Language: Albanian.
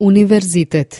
Universitet